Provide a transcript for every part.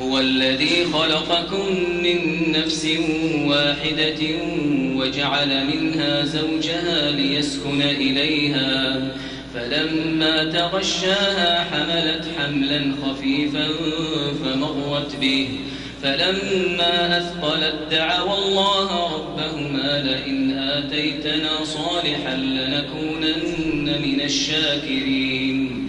هو الذي خلقكم من نفس واحدة وجعل منها زوجها ليسكن إليها. فلما تغشاها حملت حملا خفيفا فمرت به. فلما أثقلت دعوا الله ربهما لئن آتيتنا صالحا لنكونن من الشاكرين.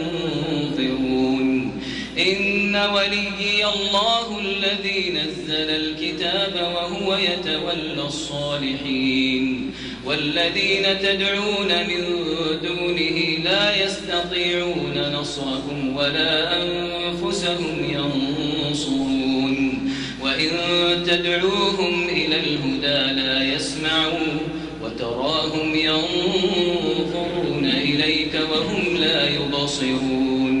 وليي الله الذي نزل الكتاب وهو يتولى الصالحين. والذين تدعون من دونه لا يستطيعون نصرهم ولا أنفسهم ينصرون. وإن تدعوهم إلى الهدى لا يسمعون وتراهم ينظرون إليك وهم لا يبصرون.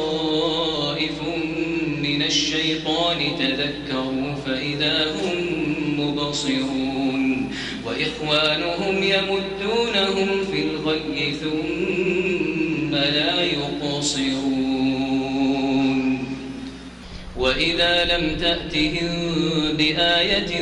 الشيطان تذكروا فإذا هم مبصرون وإخوانهم يمدونهم في الغي ثم لا يقصرون وإذا لم تأتهم بآية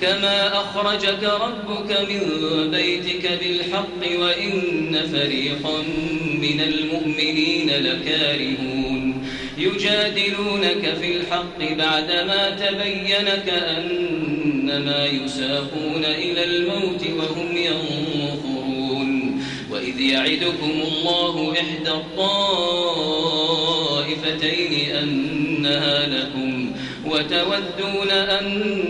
كما أخرجك ربك من بيتك بالحق وإن فريقا من المؤمنين لكارهون. يجادلونك في الحق بعدما تبين كأنما يساقون إلى الموت وهم ينظرون. وإذ يعدكم الله إحدى الطائفتين أنها لكم وتودون أن